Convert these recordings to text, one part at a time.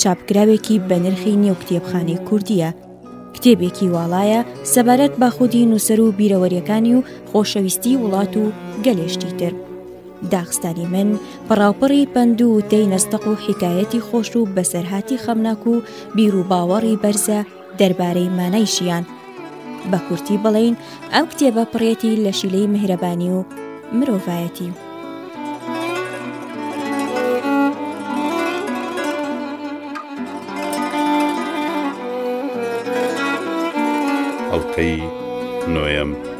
چاپکراوێکی بە نرخی نێو کتێبخانەی کوردیە کتێبێکی واڵایە سەبارەت بە خودی نووسەر و بیرەوەریەکانی و خۆشەویستی وڵات و گەلێشتی تر. داخستانی من پڕاوپڕی پەند و دەی نەستەق و حکایەتی خۆش و بەسەرهاتی خەمناک و بیر و باوەڕی بەرزە دەربارەی مانای ژیان بە کورتی بڵین ئەم کتێبە پڕێتی لە شیلەی مهرەبانی و مرۆڤایەتی. ئەڵلقەی نۆیەم.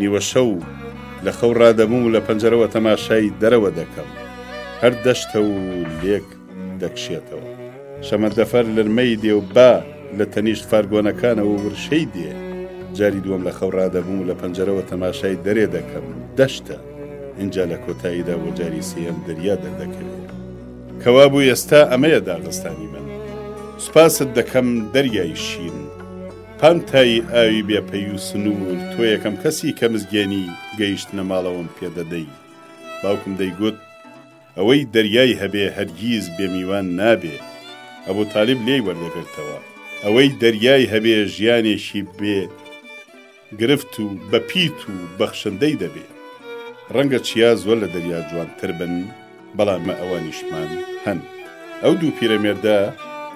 نیوەشەو لە خەو ڕادەبووم و لە پەنجەرەوە تەماشای دەرەوە دەکەم. هەر دەشتە و لێک دەکشێتەوە. شەمەندەفەر لرمەی دێ و با لە تەنیشت فارگۆنەکانەوە ورشەی دێ. جاری دووەم لە خەو ڕادەبووم و لە پەنجەرەوە تەماشای دەرێ دەکەم. دەشتە. ئینجا لە کۆتاییدا بۆ جاری سێیەم دەریا دەردەکەوێ. کەوابوو ئێستا ئەمەیە داغستانی من. سوپاست دەکەم دەریای شین. پانتایی ئاوی بێ پەی و سنوور تۆ یەکەم کەسی کە مزگێنی گەیشتنە ماڵەوەم پێ دەدەی. باوکم دەیگوت، ئەوەی دەریای هەبێ هەرگیز بێ میوان نابێ. ئەبوو تالیب لێی وەردەگرتەوە، ئەوەی دەریای هەبێ ژیانێکی بێ گرفت و بە پیت و بەخشندەی دەبێ. ڕەنگە چیا زۆر لە دەریا جوانتر بن، بەڵام مە ئەوانیشمان هەن. ئەو دوو پیرەمێردە،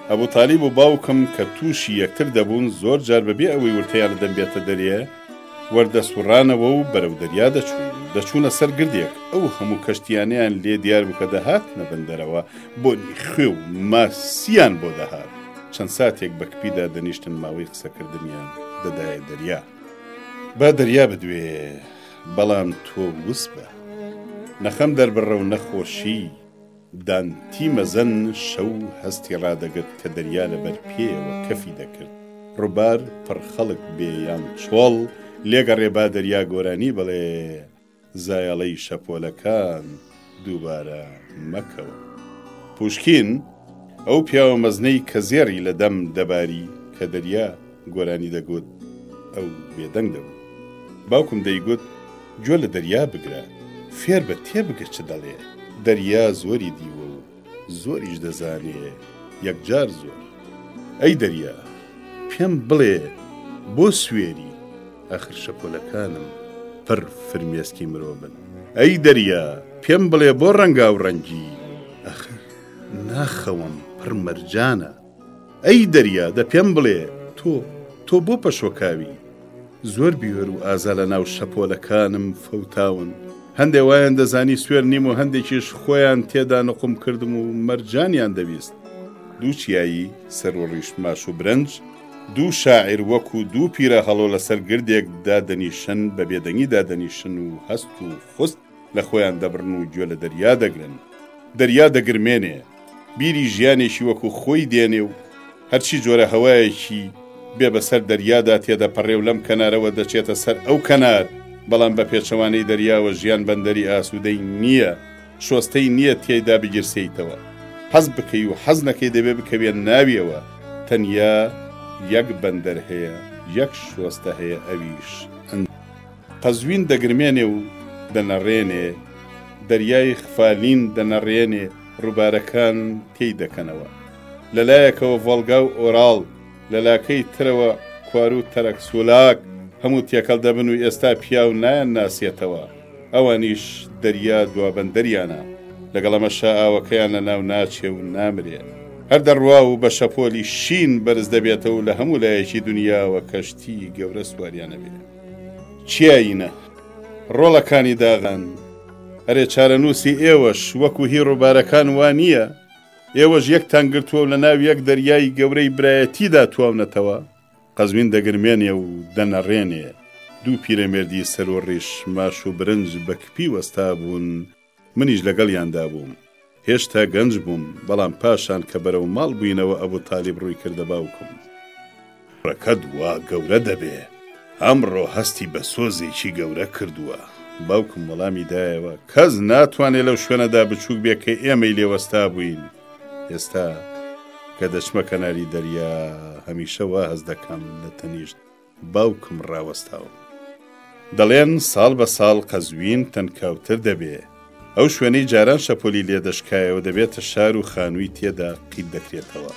ئەبو تالیب و باوکم، کە تووشی یەکتر دەبوون، زۆر جار بەبێ ئەوەی ورتەیان لە دەم بێتە دەرێ، وەردەسوڕانەوە و بەرەو دەریا دەچوون. دەچوونە سەر گردێک، ئەو هەموو کەشتییانەیان لێ دیار بوو کە دەهاتنە بەندەرەوە، بۆنی خوێ و ماسییان بۆ دەهات. چەند ساتێک بە کپی دادەنیشتن، ماوەی قسەکردنیان دەدایە دەریا. با دەریا بدوێ. بەڵام تۆ وس بە. نەخەم دەربڕە و نەخۆشی، دانتی مەزن شەو هەستی ڕادەگرت کە دەریا لەبەر پێیەوە کەفی دەکرد، ڕووبار پڕ خەڵک بێ یان چۆڵ لێگەڕێ با دەریا گۆرانی بڵێ، زایەڵەی شەپۆلەکان، دووبارە مەکەوە. پووشکین، ئەو پیاوە مەزنەی کە زێڕی لە دەم دەباری کە دەریا گۆرانی دەگوت، ئەو بێدەنگ دەبوو. باوکم دەیگوت، گوێ لە دەریا بگرە، فێر بە تێبگە چ دەڵێ، دەریا زۆری دیوە و زۆریش دەزانێ یەکجار زۆر. ئەی دەریا! پێم بڵێ بۆ سوێری؟ ئاخر شەپۆلەکانم پڕ فرمێسکی مرۆڤن. ئەی دەریا! پێم بڵێ بۆ ڕەنگاو ڕەنگی؟ ئاخر ناخەوم پڕ مەرجانە. ئەی دەریا دە پێم بڵێ تۆ، تۆ بۆ پەشۆکاوی؟ زۆر بوێر و ئازا لە ناو شەپۆلەکانم فەوتاون، هەندێ وایان دەزانی سوێر نیم و هەندێکیش خۆیان تێدا نوقم کردم و مەرجانیان دەویست. دوو چیایی سەر و ڕیش ماش و برنج، دوو شاعیر وەکوو دوو پیرەهەڵۆ لەسەر گردێک دادەنیشن، بە بێدەنگی دادەنیشن و هەست و خوست، لە خۆیان دەبڕن و گوێ لە دەریا دەگرن. دەریا دەگرمێنێ، بیری ژیانێکی وەکوو خۆی دێنێ و هەرچی جۆرە هەوایەکی بێ بەسەر دەریادا تێدەپەڕێ و لەم کەنارەوە دەچێتە سەر ئەو کەنار، بەڵام بە پێچەوانەی دەریاوە ژیان بەندەری ئاسوودەی نییە، شۆستەی نییە تیایدا بگیرسێیتەوە. حەز بکەی و حەز نەکەی دەبێ بکەویە ناویەوە، تەنیا یەک بەندەر هەیە، یەک شۆستە هەیە ئەویش. قەزوین دەگرمێنێ و دەنەڕێنێ، دەریای خفالین دەنەڕێنێ، ڕووبارەکان تێی دەکەنەوە. لە لایەکەوە ڤۆڵگا و ئۆراڵ، لە لاکەی ترەوە کوار و تەرەکسولاک هەموو تێکەڵ دەبن و ئێستا پیاو نایانناسێتەوە، ئەوانیش دەریا دوابەندەریانە، لەگەڵ ئەمەشا ئاوەکەیان لەناو ناچێ و نامرێ. هەر دەڕوا و بە شەپۆلی شین بەرز دەبێتەوە و لە هەموو لایەکی دونیاوە کەشتیی گەورە سواریان ئەبێ. چیایینە ڕۆڵەکانی داغان ئەرێ چارەنووسی ئێوەش وەکو هی ڕووبارەکان وا نییە ئێوەش یەکتان گرتووە و لە ناو یەک دەریای گەورەی برایەتیدا تواونەتەوە قەزوین دەگرمێنێ و دەنەڕێنێ دوو پیرەمێردی سەروڕیش ماش و برنج بە کپی وەستابوون منیش لەگەڵیاندا بووم. هێشتا گەنج بووم، بەڵام پاشان کە بەرەو ماڵ بووینەوە ئەبو تالیب ڕووی کردە باوکم. کوڕەکەت وا گەورە دەبێ. ئەمڕۆ هەستی بە سۆزێکی گەورە کردووە. باوکم وەڵامی دایەوە، کەس ناتوانێ لەو شوێنەدا بچووک بێ کە ئێمەی لێ وەستابووین. ئێستا کە دەچمە کەناری دەریا، هەمیشە وا هەست دەکەم لە تەنیشت. باوکم ڕاوەستاوم. دەڵێن ساڵ بە ساڵ قەزوین تەنکاوتر دەبێ. ئەو شوێنەی جاران شەپۆلی لێ دەشکایەوە دەبێتە شار و خانووی تێدا قیت دەکرێتەوە.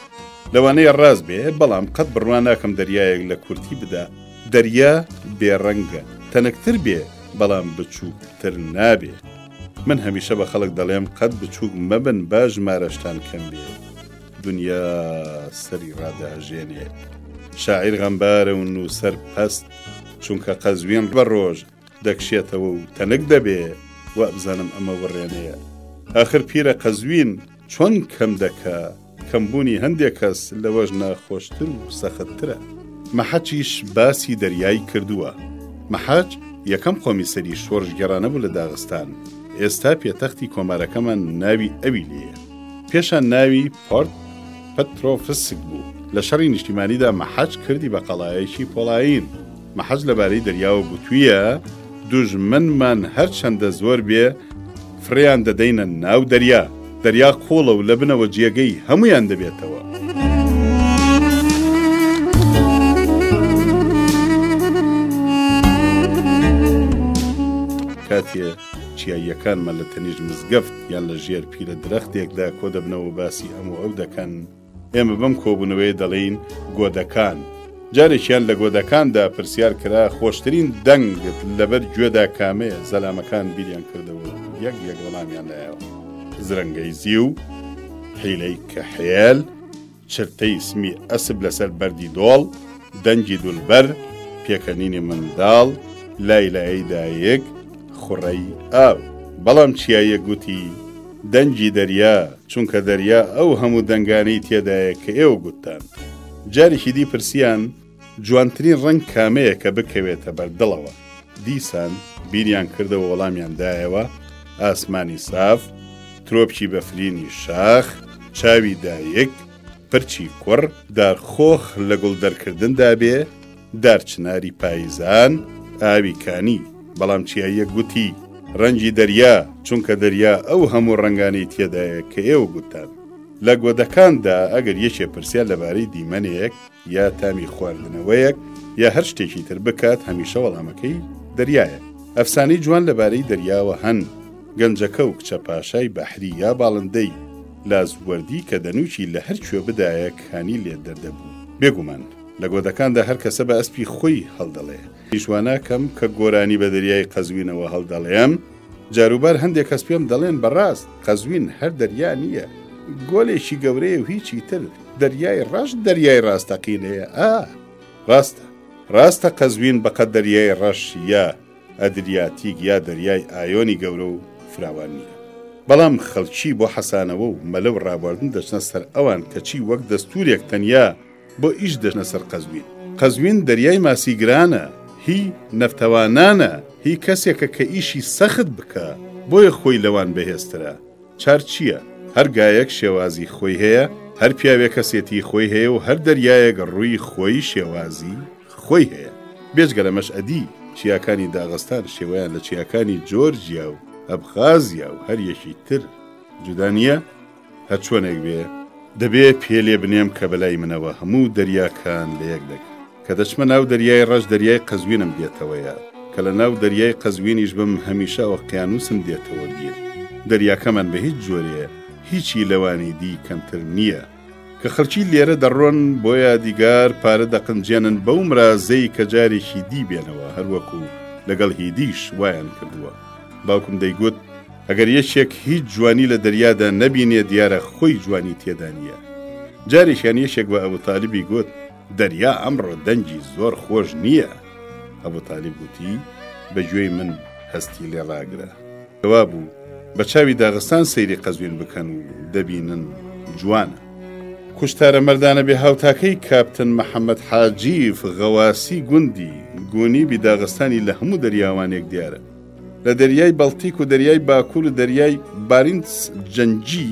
لەوانەیە ڕاست بێ، بەڵام قەت بڕوا ناکەم دەریایەک لە کورتی بدا. دەریا بێ ڕەنگە، تەنکتر بێ، بەڵام بچووکتر نابێ. من هەمیشە بە خەڵک دەڵێم قەت بچووک مەبن با ژمارەشتان کەم بێ. دنیا سەری ڕادەهژێنێ شاعیر غەمبارە و نووسەر پەست چونکە قەزوێن بە ڕۆژ دەکشێتەوە و تەنک دەبێ و بزانم ئەمە وڕێنەیە ئاخر پیرە قەزوین چۆن کەم دەکە کەمبوونی هەندێک کەس لەوەش ناخۆشتر و سەختترە مەحەچیش باسی دەریایی کردووە مەحەج یەکەم قۆمیسەری شۆڕژگەڕانە بوو لە داغستان ئێستا پێتەختی کۆمارەکەمان ناوی ئەوی لێە پێشان ناوی پۆرت پترۆفسک بوو. لە شەڕی نیشتیمانیدا مەحەج کردی بە قەڵایەکی پۆڵایین. مەحەج لەبارەی دەریاوە گوتوویە، دوژمنمان هەر چەندە زۆر بێ، فڕێیان دەدەینە ناو دەریا. دەریا قووڵە و لە بنەوە جێگەی هەموویان دەبێتەوە. کاتێ چیاییەکانمان لە تەنیشت مزگەفت یان لە ژێر پیرە درەختێکدا کۆ دەبنەوە باسی ئەم و ئەو دەکەن، ئێمە بەم کۆبوونەوەیە دەڵێین گۆدەکان. جارێکیان لە گۆدەکاندا پرسیار کرا، خۆشترین دەنگت لەبەر گوێدا کامەیە؟ زەلامەکان بیریان کردەوە و یەک یەک وەڵامیان دایەوە، زرنگەی زیو، حیلەی کەحێل، چرتەی سمی ئەسپ لەسەر بەردی دۆڵ، دەنگی دولبەر، پێکەنینی منداڵ، لای لایەی دایک، خوڕەی ئاو. بەڵام چیاییەک گوتی، دەنگی دەریا، چونکە دەریا ئەو هەموو دەنگانەی تێدایە کە ئێوە گوتتان. جارێکی دی پرسییان. جوانترین ڕەنگ کامەیە کە بکەوێتە بەر دڵەوە؟ دیسان بیریان کردەوە وەڵامیان دایەوە، ئاسمانی ساف، ترۆپکی بەفرینی شاخ، چاوی دایک، پرچی کوڕ، دار خۆخ لە گوڵ دەرکردندا بێ، دار چناری پاییزان، ئاوی کانی. بەڵام چیاییەک گوتی، ڕەنگی دەریا، چونکە دەریا ئەو هەموو ڕەنگانەی تێدایە کە ئێوە گوتتان. لە گۆدەکاندا ئەگەر یەکێ پرسیا لەبارەی دیمەنێک، یا تامی خواردنەوەیەک یا هەر شتێکی تر بکات هەمیشە وەڵامەکەی دەریایە ئەفسانەی جوان لەبارەی دەریاوە هەن گەنجەکە و کچە پاشای بەحری یا باڵندەی لازوەردی کە دەنووکی لە هەر کوێ بدایە کانی لێ دەردەبوو بێگومان لە گۆدەکاندا هەر کەسە بە ئەسپی خۆی هەڵدەڵێ پیشواناکەم کە گۆرانی بە دەریای قەزوینەوە هەڵدەڵێم جاروبار هەندێک کەس پێم دەڵێن بەڕاست قەزوین هەر دەریا نییە گۆلێکی گەورەیە و هیچی تر دەریای ڕەش دەریای ڕاستەقینەیە ئا ڕاستە ڕاستە قەزوین بەقە دەریای ڕەش یا ئەدریاتیک یا دەریای ئایۆنی گەورە و فراوان نییە بەڵام خەڵکی بۆ حەسانەوە و مەلە و ڕابواردن دەچنە سەر ئەوان کەچی وەک دەستورێک تەنیا بۆ ئیش دەچنە سەر قەزوین قەزوین دەریای ماسیگرانە هی نەفتەوانانە هی کەسێکە کە ئیشی سەخت بکە بۆیە خۆی لەوان بەهێزترە چار چییە؟ هەر گایەک شێوازی خۆی هەیە، هەر پیاوێک کەسێتی خۆی هەیە و هەر دەریایەک ڕووی خۆی شێوازی خۆی هەیە. بێجگە لەمەش ئەدی، چیاکانی داغستان شێوەیان لە چیاکانی جۆرجیا و ئەبخازیا و هەر یەکی تر جودا نییە؟ هەر چۆنێک بێ، دەبێ پێ لێ بنێم کە بەلای منەوە هەموو دەریاکان لە یەک دەگەن. کە دەچمە ناو دەریای ڕەش دەریای قەزوینم دێتەوەیە، کە لە ناو دەریای قەزوینیش بم هەمیشە ئۆقیانوسم دێتەوە بیر، دەریاکەمان بە هیچ جۆرێ هیچی لەوانی دی کەمتر نییە، کە خەڵکی لێرە دەڕۆن بۆ یادیگار پارە دەقنجێنن بەو مرازەی کە جارێکی دی بێنەوە، هەروەکو لەگەڵ هی دیش وایان کردووە، باوکم دەیگوت ئەگەر یەکێک هیچ جوانی لە دەریادا نەبینێ دیارە خۆی جوانی تێدا نییە، جارێکیان یەکێک بە ئەبوتالیبی گوت، دەریا ئەمڕۆ دەنگی زۆر خۆش نییە. ئەبو تالیب گوتی، بە گوێی من هەستی لێ ڕاگرە. کەوابوو، بە چاوی داغستان سەیری قەزوین بکەن و دەبینن جوانە. کوشتارە مەردانە بێ هاوتاکەی کاپتن محەمەد حاجیف غەواسی گوندی، گونیبی داغستانی لە هەموو دەریاوانێک دیارە. لە دەریای بەڵتیک و دەریای باکوور و دەریای بارینس جەنگی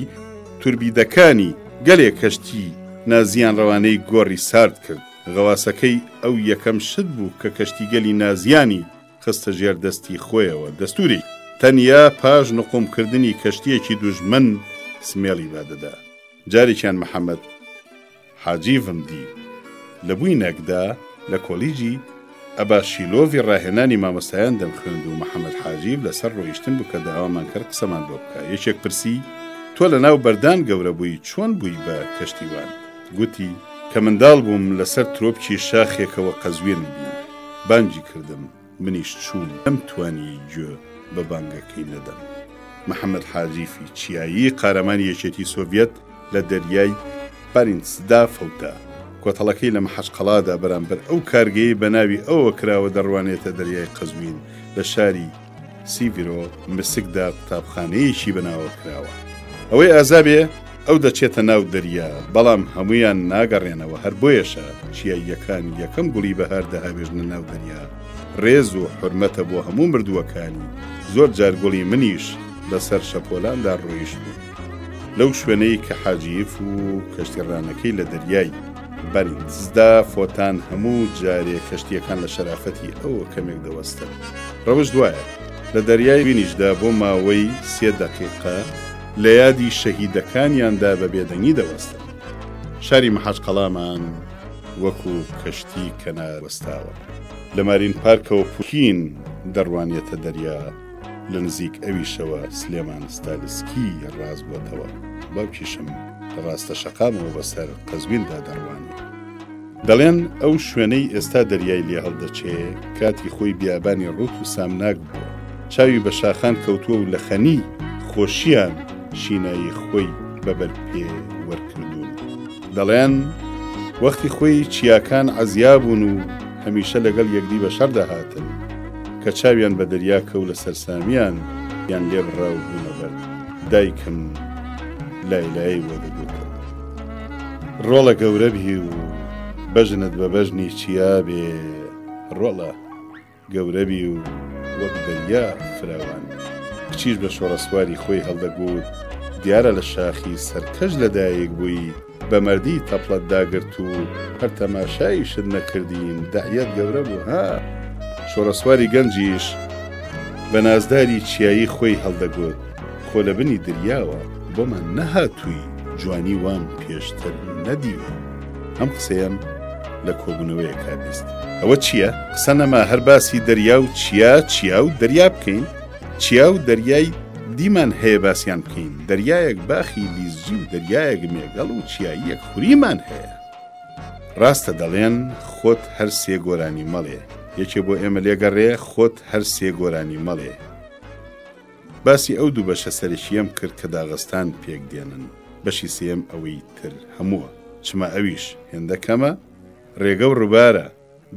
توربیدەکانی گەلێک کەشتی نازیان ڕەوانەی گۆڕی سارد کرد. غەواسەکەی ئەو یەکەم شت بوو کە کەشتیگەلی نازیانی خستە ژێر دەستی خۆیەوە، دەستووری تەنیا پاش نقومکردنی کەشتییەکی دوژمن سمێڵی بە دەدا. جارێکیان محەمەد حاجیڤم دی. لە بوینەکدا لە کۆلیجی، ئەبا شیلۆڤ، ی ڕاهێنانی مامۆستایان دەمخوێند و محەمەد حاجیڤ لە سەر ڕۆیشتن بوو کە داوامان کرد قسەمان بۆ بکا. یەکێک پرسی، تۆ لە ناو بەردان گەورە بووی، چۆن بووی بە کەشتیوان؟ گوتی، کە منداڵ بووم لە سەر ترۆپکی شاخێکەوە قەزوێنم بینی. بانگی کردم. منیش چووم نەم توانیی گوێ بە بانگەکەی نەدەم. محەمەد حاجیفی چیایی قارەمانی یەکێتی سۆڤیەت لە دەریای بارینتسدا فەوتا. کۆتەڵەکەی لە مەحەچقەڵادا بەرامبەر ئەو کارگەیەی بە ناوی ئەوەوە کراوە دەڕوانێتە دەریای قەزوین لە شاری، سیڤرۆ مسکدا قوتابخانەیەکی بەناوە کراوە ئەوەی ئازابێ ئەو دەچێتە ناو دەریا بەڵام هەمویان ناگەڕێنەوە هەر بۆیەشە چیاییەکان یەکەم گوڵی بەهار دەهاوێژنە ناو دەریا ڕێز و حرمەتە بۆ هەموو مردووەکانی زۆر جار گوڵی منیش لەسەر شەپۆلاندا ڕۆیشت بوو لەو شوێنەی کە حاجیف و کەشتیڕانەکەی لە دەریای بەل سدا خۆتان هەموو جارێ کەشتیەکان لە شەرافەتی ئەوە کەمێک دەوەستن ڕەوش دوایە لە دەریای وینیشدا بۆ ماوەی سێ دەقیقە لە یادی شەهیدەکانیاندا بە بێدەنگی دەوەستن شاری محاج قەڵامان وەکو کەشتی کەنار وەستاوە لە مارین پارکەوە پوکین دەڕوانێتە دەریا. لە نزیک ئەویشەوە سلێمان ستالسکی ڕاست بۆتەوە، باوکیشم لە ڕاستە شەقامەوە بەسەر قەزویندا دەڕوانی. دەڵێن ئەو شوێنەی ئێستا دەریای لێ هەڵدەچێ، کاتی خۆی بیابانی ڕووت و سامناک بووە. چاوی بە شاخان کەوتووە و لە خەنی خۆشییان شینایی خۆی بە بەرد پێ وەرکردوون. دەڵێن وەختی خۆی چیاکان عەزیا بوون و هەمیشە لەگەڵ یەکدی بە شەڕ دەهاتن، کە چاویان بە دەریا کەوت لە سەرسامیان یان لێ بڕا و بوونە بەرد، دایکم لای لایەی بۆ دەگوتەوە ڕۆڵە گەورە بی و بەژنت بە بەژنی چیا بێ ڕۆڵە. گەورە بی و وەک دەریا فراوان بی. کچیش بە شۆڕەسواری خۆی هەڵدەگووت، دیارە لە شاخی سەرکەش لە دایک بووی، بە مەردی تەپڵت داگرت و هەر تەماشایشت نەکردین، دەعیەت گەورە بوو ها! شۆڕەسواری گەنجیش بە نازداری چیایی خۆی هەڵدەگووت، خۆ لە بنی دریاوە بۆمان نەهاتووی، جوانی وام پێشتر نەدیوە. ئەم قسەیەم لە کۆبوونەوەیەکا بیست ئەوە چییە؟ قسە نەما هەر باسی دەریا و چیا چیا و دەریا بکەین چیا و دەریای دیمان هەیە باسییان بکەین دەریایەک باخی لیزجی و دەریایەک مێگەڵ و چیاییەک خوریمان هەیە ڕاستە دەڵێن خۆت هەر سێ گۆرانی مەڵێ یەکێ بۆ ئێمە لێگەڕێ خۆت هەر سێ گۆرانی مەڵێ باسی ئەو دوو بەشە سەرەکییەم کرد کە داغستان پێک دێنن، بەشی سێیەم ئەوەی تر هەمووە، چما ئەویش هێندە کەمە؟ رێگە و روبارە،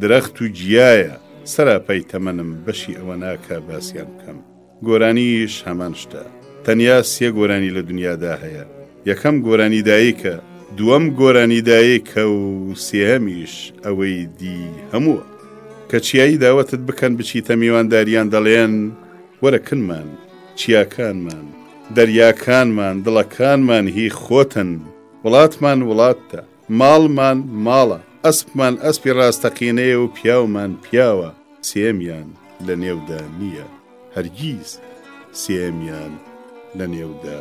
درەخت و گیایە، سەراپای تەمەنم بەشی ئەوە ناکا باسیان بکەم. گۆرانییش هەمان شتە. تەنیا سێ گۆرانی لە دنیادا هەیە، یەکەم گۆرانی دایکە، دووەم گۆرانی دایکە و سێیەمیش ئەوەی دی هەمووە. کە چیایی داوەتت بکەن بچیتە میواندارییان دەڵێن، وەرە کنمان، چیاکانمان، دەریاکانمان، دڵەکانمان هی خۆتن، وڵاتمان وڵاتتە، ماڵمان ماڵە، ئەسپمان ئەسپی ڕاستەقینەیە و پیاومان پیاوە، سێیەمیان لەنێودا نییە، هەرگیز سێیەمیان لەنێودا